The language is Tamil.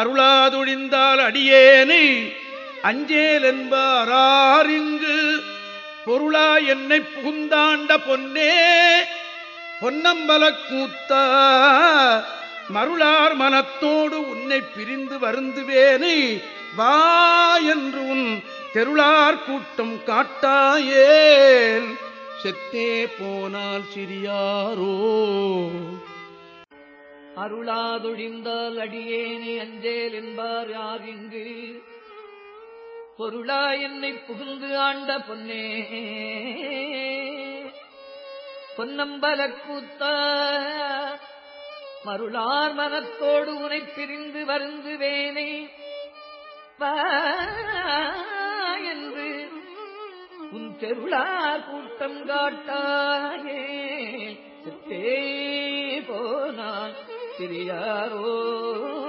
அருளாதொழிந்தால் அடியேனை அஞ்சேல் என்பாரிங்கு பொருளா என்னை புகுந்தாண்ட பொன்னே பொன்னம்பல கூத்தா மருளார் மனத்தோடு உன்னை பிரிந்து வருந்துவேனை வா என்று உன் தெருளார் கூட்டம் காட்டாயேல். செத்தே போனால் சிறியாரோ அருளாதொழிந்தால் அடியேனே அஞ்சேல் என்பார் யார் இங்கு பொருளா என்னை புகுந்து ஆண்ட பொன்னே. பொன்னம்பல கூத்தா மருளார் மனத்தோடு உனை பிரிந்து வருந்துவேனை. வா என்று உன் தெருளார் கூட்டம் காட்டாயே சித்தே போனால் சிறியாரோ